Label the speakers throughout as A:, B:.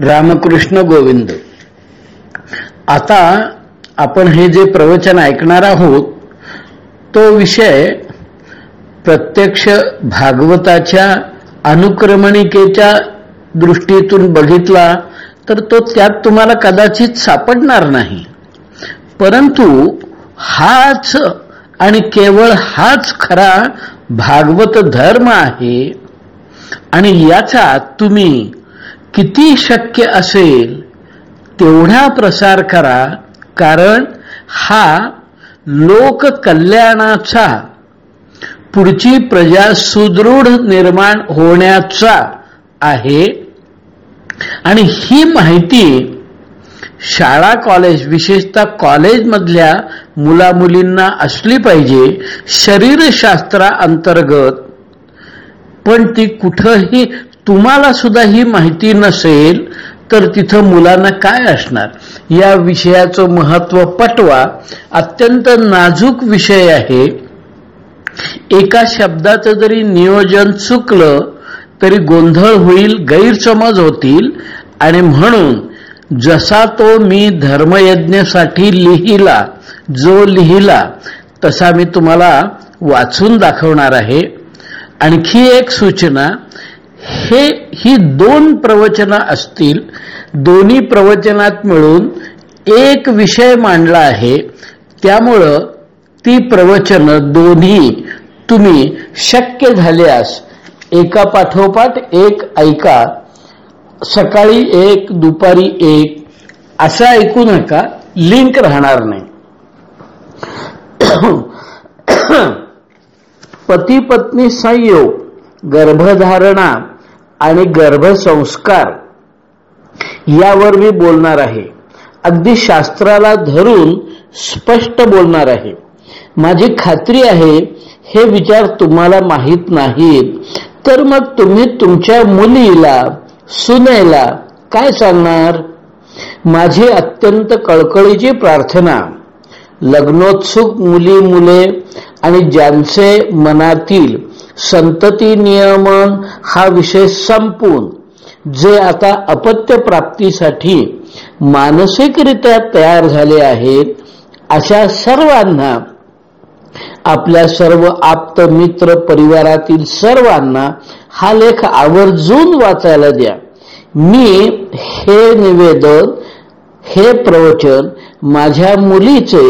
A: रामकृष्ण गोविंद. आता आपण हे जे प्रवचन ऐकणार आहोत तो विषय प्रत्यक्ष भागवताच्या अनुक्रमणिकेच्या दृष्टीतून बघितला तर तो त्यात तुम्हाला कदाचित सापडणार नाही. परंतु हाच आणि केवळ हाच खरा भागवत धर्म आहे. आणि याचा तुम्ही किती शक्य असेल तेवढा प्रसार करा कारण हा लोक कल्याणाचा पुढची प्रजा सुदृढ निर्माण होण्याचा आहे. आणि ही माहिती शाळा कॉलेज विशेषतः कॉलेजमधल्या मुलामुलींना असली पाहिजे शरीरशास्त्रा अंतर्गत पण ती कुठंही तुम्हाला सुद्धा ही माहिती नसेल तर तिथं मुलांना काय असणार? या विषयाचं महत्त्व पटवा. अत्यंत नाजूक विषय आहे. एका शब्दाचं जरी नियोजन चुकलं तरी गोंधळ होईल गैरसमज होतील. आणि म्हणून जसा तो मी धर्मयज्ञासाठी लिहिला जो लिहिला तसा मी तुम्हाला वाचून दाखवणार आहे. आणखी एक सूचना हे ही दोन प्रवचन असतील दोन्ही प्रवचनात मिळून एक विषय मांडला आहे त्यामुळं ती प्रवचन दोन्ही तुम्ही शक्य झाल्यास एका पाठोपाठ एक ऐका सकाळी एक दुपारी एक असं ऐकू नका लिंक राहणार नाही. पती पत्नी संयोग गर्भधारणा आणि गर्भसंस्कार. यावर मी बोलणार आहे. अगदी शास्त्राला धरून स्पष्ट बोलणार आहे. माझी खात्री आहे हे विचार तुम्हाला माहीत नाहीत. तर मग तुम्ही तुमच्या मुलीला सुनेला काय सांगणार? माझी अत्यंत कळकळीची प्रार्थना. लग्नोत्सुक मुली मुले आणि ज्यांचे मनातील संतती नियमन हा विषय संपून जे आता अपत्य प्राप्तीसाठी मानसिकरित्या तयार झाले आहेत अशा सर्वांना आपल्या सर्व आप्त मित्र परिवारातील सर्वांना हा लेख आवर्जून वाचायला द्या. मी हे निवेदन हे प्रवचन माझ्या मुलीचे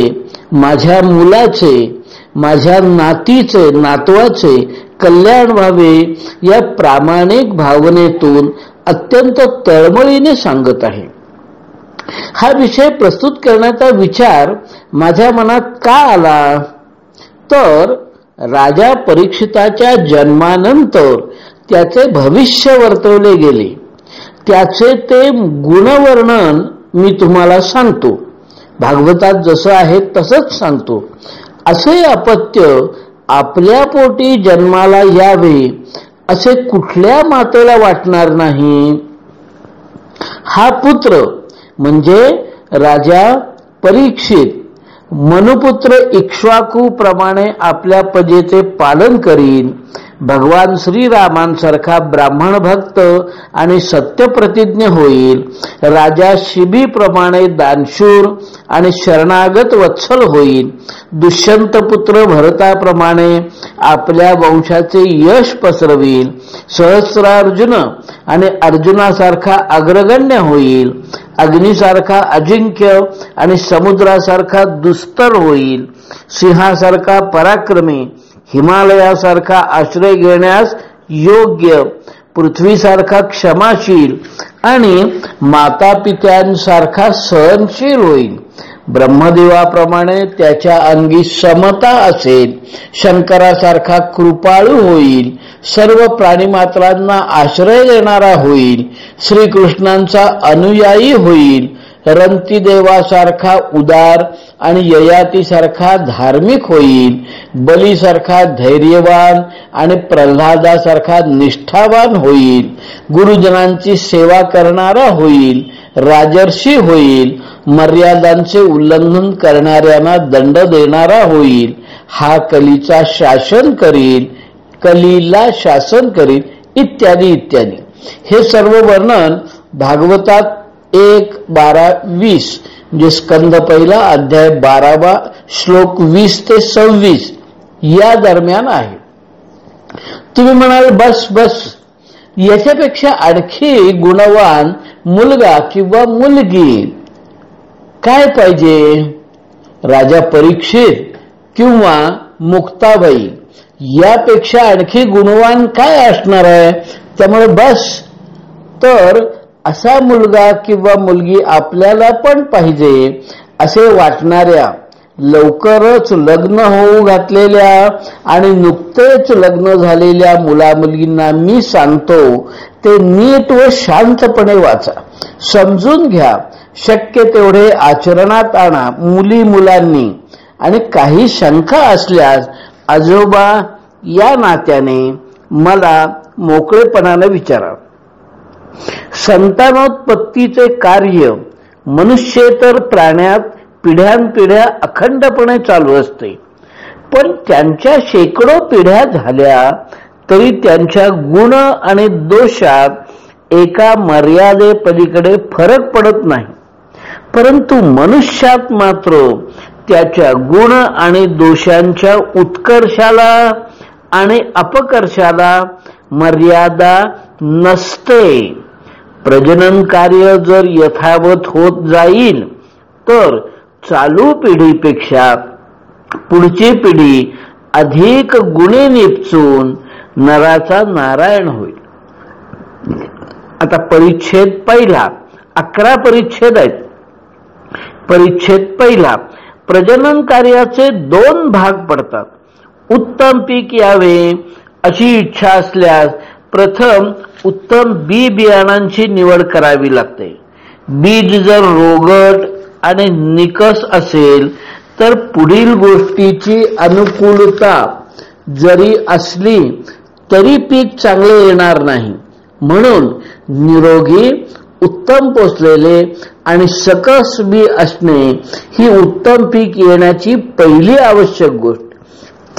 A: माझ्या मुलाचे माझ्या नातीचे नातवाचे कल्याण व्हावे या प्रामाणिक भावनेतून अत्यंत तळमळीने सांगत आहे. हा विषय प्रस्तुत करण्याचा विचार माझ्या मनात का आला? तर राजा परीक्षिताच्या जन्मानंतर त्याचे भविष्य वर्तवले गेले. त्याचे ते गुणवर्णन मी तुम्हाला सांगतो. भागवतात जसं आहे तसंच सांगतो. असे अपत्य आपल्या पोटी जन्माला यावे असे कुठल्या मातेला वाटणार नाही? हा पुत्र म्हणजे राजा परीक्षित. मनुपुत्र इक्ष्वाकू प्रमाणे आपल्या पजेचे पालन करीन. भगवान श्रीरामांसारखा ब्राह्मण भक्त आणि सत्यप्रतिज्ञ होईल. राजा शिबीप्रमाणे दानशूर आणि शरणागत वत्सल होईल. दुष्यंत पुत्र भरताप्रमाणे आपल्या वंशाचे यश पसरवील. सहस्रार्जुन आणि अर्जुनासारखा अग्रगण्य होईल. अग्नीसारखा अजिंक्य आणि समुद्रासारखा दुस्तर होईल. सिंहासारखा पराक्रमी हिमालयासारखा आश्रय घेण्यास योग्य पृथ्वीसारखा क्षमाशील आणि माता पित्यांसारखा सहनशील होईल. ब्रह्मदेवाप्रमाणे त्याच्या अंगी समता असेल शंकरासारखा कृपाळू होईल सर्व प्राणीमात्रांना आश्रय देणारा होईल श्रीकृष्णांचा अनुयायी होईल रंतीदेवासारखा उदार आणि ययातीसारखा धार्मिक होईल बलीसारखा धैर्यवान आणि प्रल्हादासारखा निष्ठावान होईल गुरुजनांची सेवा करणारा होईल राजर्षी होईल मर्यादांचे उल्लंघन करणाऱ्यांना दंड देणारा होईल हा कलीचा शासन करील कलीला शासन करील इत्यादी इत्यादी. हे सर्व वर्णन भागवतात एक बारा वीस. म्हणजे स्कंद पहिला अध्याय बारावा श्लोक वीस ते सव्वीस. या दरम्यान आहे. तुम्ही म्हणाल बस बस. याच्यापेक्षा आणखी गुणवान मुलगा किंवा मुलगी काय पाहिजे? राजा परीक्षित किंवा मुक्ताबाई? यापेक्षा आणखी गुणवान काय असणार आहे? त्यामुळे बस. तर असा मुलगा किंवा मुलगी आपल्याला पण पाहिजे असे वाटणाऱ्या लवकरच लग्न होऊ घातलेल्या आणि नुकतेच लग्न झालेल्या मुला मुलींना मी सांगतो ते नीट व शांतपणे वाचा. समजून घ्या शक्य तेवढे आचरणात आणा मुली मुलांनी. आणि काही शंका असल्यास आजोबा या नात्याने मला मोकळेपणाने विचारा. संतानोत्पत्तीचे कार्य मनुष्येतर प्राण्यात पिढ्यानपिढ्या अखंडपणे चालू असते. पण त्यांच्या शेकडो पिढ्या झाल्या तरी त्यांच्या गुण आणि दोषात एका मर्यादेपलीकडे फरक पडत नाही. परंतु मनुष्यात मात्र त्याच्या गुण आणि दोषांच्या उत्कर्षाला आणि अपकर्षाला मर्यादा नसते. प्रजनन कार्य जर यथावत होत जाईल तर चालू पिढीपेक्षा पुढची पिढी अधिक गुणे निपचून नराचा नारायण होईल. आता परिच्छेद पहिला अकरा परिच्छेद आहेत. परिच्छेद पहिला प्रजनन कार्याचे दोन भाग पडतात. उत्तम पीक यावे अशी इच्छा असल्यास प्रथम उत्तम बी बियाणांची निवड करावी लागते. बीज जर रोगट आणि निकस असेल तर पुढील गोष्टीची अनुकूलता जरी असली तरी पीक चांगले येणार नाही. म्हणून निरोगी उत्तम पोचलेले आणि सकस बी असणे ही उत्तम पीक येण्याची पहिली आवश्यक गोष्ट.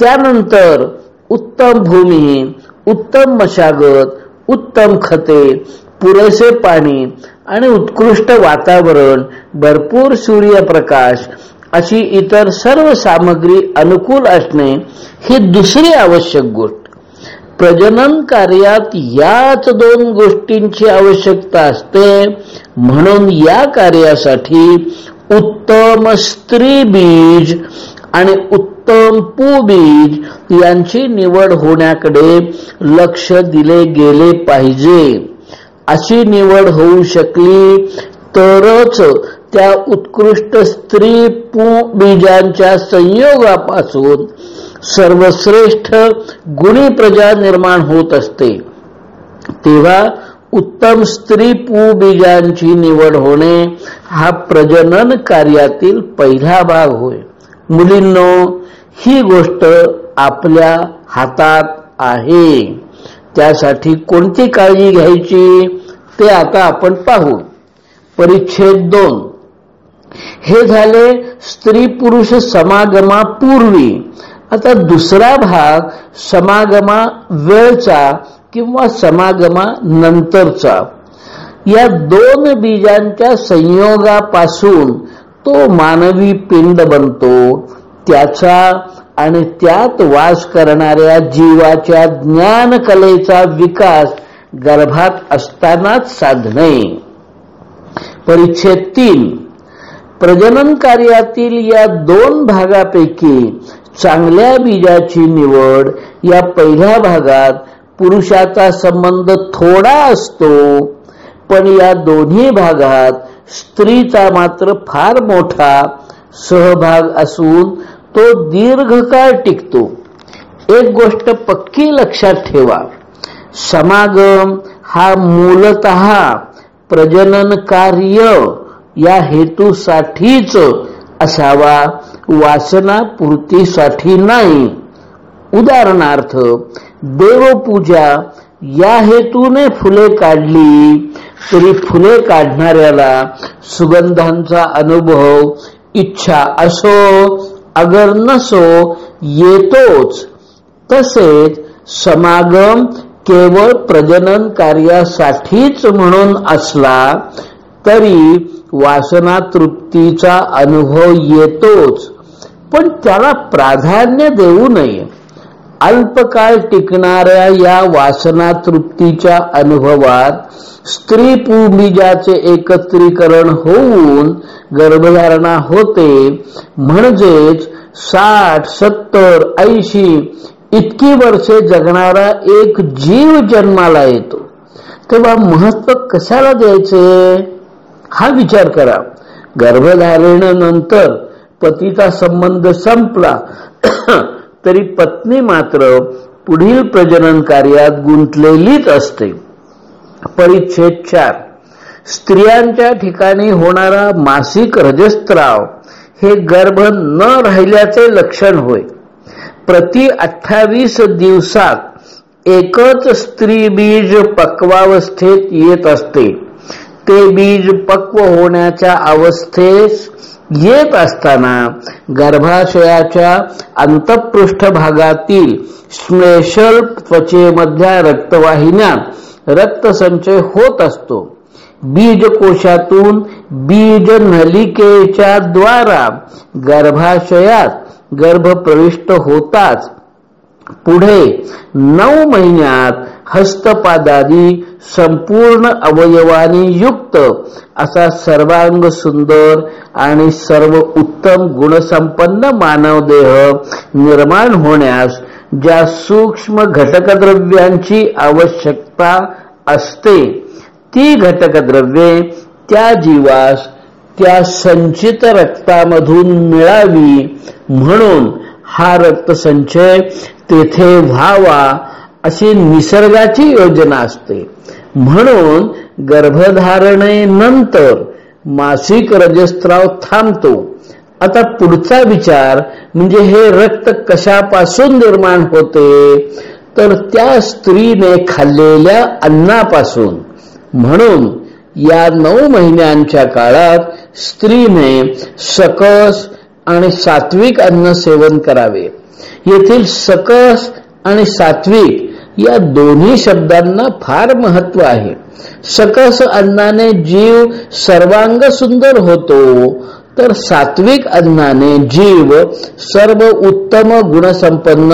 A: त्यानंतर उत्तम भूमी उत्तम मशागत उत्तम खते पुरेसे पाणी आणि उत्कृष्ट वातावरण भरपूर सूर्यप्रकाश अशी इतर सर्व सामग्री अनुकूल असणे ही दुसरी आवश्यक गोष्ट. प्रजनन कार्यात याच दोन गोष्टींची आवश्यकता असते. म्हणून या कार्यासाठी उत्तम स्त्री बीज आणि उत्तम बीज यांची निवड होण्याकडे लक्ष दिले गेले पाहिजे. अशी निवड होऊ शकली तरच त्या उत्कृष्ट स्त्री बीजांच्या संयोगापासून सर्वश्रेष्ठ गुणी प्रजा निर्माण होत असते. तेव्हा उत्तम स्त्री बीजांची निवड होणे हा प्रजनन कार्यातील पहिला भाग होय. मुलींनो ही गोष्ट आपल्या हातात आहे. त्यासाठी कोणती काळजी घ्यायची ते आता आपण पाहू. परिच्छेद दोन. हे झाले स्त्री पुरुष समागमापूर्वी. आता दुसरा भाग समागमा वेळचा किंवा समागमा नंतरचा. या दोन बीजांच्या संयोगापासून तो मानवी पिंड बनतो. त्याचा आणि त्यात वास करणाऱ्या जीवाच्या ज्ञान कलेचा विकास गर्भात असतानाच साधणे परिच्छेद तीन. प्रजनन कार्यातील या दोन भागापैकी चांगल्या बीजाची निवड या पहिल्या भागात पुरुषाचा संबंध थोडा असतो पण या दोन्ही भागात स्त्रीचा मात्र फार मोठा सहभाग असून तो दीर्घकाळ टिकतो. एक गोष्ट पक्की लक्षात ठेवा. समागम हा मूलत प्रजनन कार्य या हेतूसाठीच असावा वासनापूर्तीसाठी नाही. उदाहरणार्थ देवपूजा या हेतूने फुले काढली तरी फुले काढणाऱ्याला सुगंधांचा अनुभव इच्छा असो अगर नसो येतोच. तसेच समागम केवळ प्रजनन कार्यासाठीच म्हणून असला तरी वासना तृप्तीचा अनुभव येतोच. पण त्याला प्राधान्य देऊ नये. अल्पकाळ टिकणाऱ्या या वासना तृप्तीच्या अनुभवात स्त्री पुबीजाचे एकत्रीकरण होऊन गर्भधारणा होते. म्हणजेच साठ सत्तर ऐंशी इतकी वर्षे जगणारा एक जीव जन्माला येतो. तेव्हा महत्त्व कशाला द्यायचे? हा विचार करा. गर्भधारणेनंतर पतीचा संबंध संपला. तरी पत्नी मात्र पुढील प्रजनन कार्यात गुंतलेलीच असते. परिच्छेद चार स्त्रियांच्या ठिकाणी होणारा मासिक रजस्त्राव हे गर्भ न राहिल्याचे लक्षण होय. प्रति अठ्ठावीस दिवसात एकच स्त्री बीज पक्वावस्थेत येत असते. ते बीज पक्व होण्याच्या अवस्थेस येत असताना गर्भाशयाच्या अंतपृष्ठ भागातील श्लेषल त्वचेमधल्या रक्तवाहिन्यात रक्तसंचय होत असतो. बीजकोशातून बीज नलिकेच्या द्वारा गर्भाशयात गर्भ प्रविष्ट होताच पुढे नऊ महिन्यात हस्तपादादी संपूर्ण अवयवानी युक्त असा सर्वांग सुंदर आणि सर्व उत्तम गुणसंपन्न मानव देह निर्माण होण्यास ज्या सूक्ष्म घटकद्रव्यांची आवश्यकता असते ती घटकद्रव्ये त्या जीवास त्या संचित रक्तामधून मिळावी म्हणून हा रक्तसंचय तेथे व्हावा अशी निसर्गाची योजना असते. म्हणून गर्भधारणेनंतर मासिक रजस्त्राव थांबतो. आता पुढचा विचार म्हणजे हे रक्त कशापासून निर्माण होते? तर त्या स्त्रीने खाल्लेल्या अन्नापासून. म्हणून या नऊ महिन्यांच्या काळात स्त्रीने सकस आणि सात्विक अन्न सेवन करावे. येथील सकस आणि सात्विक या दोन्ही शब्दांना फार महत्त्व आहे. सकस अन्नाने जीव सर्वांग सुंदर होतो तर सात्विक अन्नाने जीव सर्व उत्तम गुणसंपन्न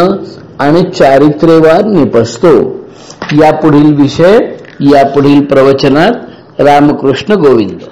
A: आणि चारित्र्यवान निपसतो यापुढील विषय यापुढील प्रवचनात रामकृष्ण गोविंद.